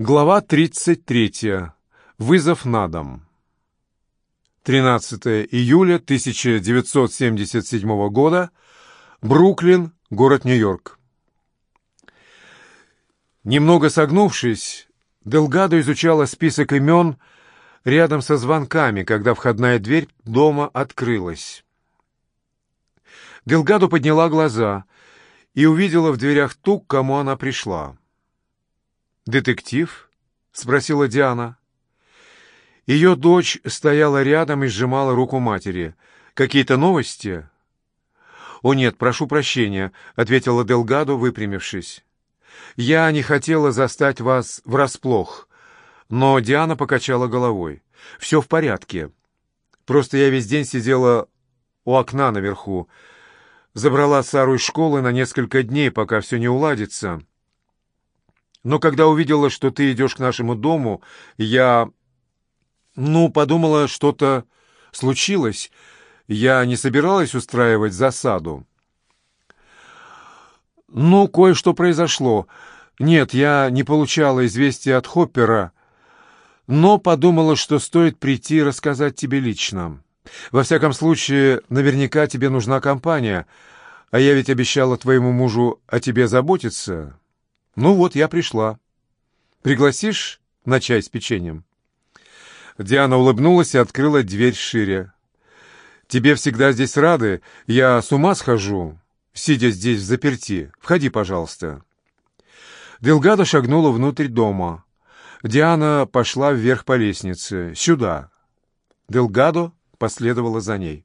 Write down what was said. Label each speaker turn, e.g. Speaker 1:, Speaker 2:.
Speaker 1: Глава 33. Вызов на дом. 13 июля 1977 года. Бруклин, город Нью-Йорк. Немного согнувшись, Делгадо изучала список имен рядом со звонками, когда входная дверь дома открылась. Делгадо подняла глаза и увидела в дверях ту, к кому она пришла. «Детектив?» — спросила Диана. Ее дочь стояла рядом и сжимала руку матери. «Какие-то новости?» «О нет, прошу прощения», — ответила Делгадо, выпрямившись. «Я не хотела застать вас врасплох». Но Диана покачала головой. «Все в порядке. Просто я весь день сидела у окна наверху. Забрала Сару из школы на несколько дней, пока все не уладится. Но когда увидела, что ты идешь к нашему дому, я... Ну, подумала, что-то случилось. Я не собиралась устраивать засаду. Ну, кое-что произошло. Нет, я не получала известия от Хоппера, но подумала, что стоит прийти и рассказать тебе лично. Во всяком случае, наверняка тебе нужна компания, а я ведь обещала твоему мужу о тебе заботиться». «Ну вот, я пришла. Пригласишь на чай с печеньем?» Диана улыбнулась и открыла дверь шире. «Тебе всегда здесь рады. Я с ума схожу, сидя здесь в заперти. Входи, пожалуйста». Делгадо шагнула внутрь дома. Диана пошла вверх по лестнице. «Сюда». Делгадо последовала за ней.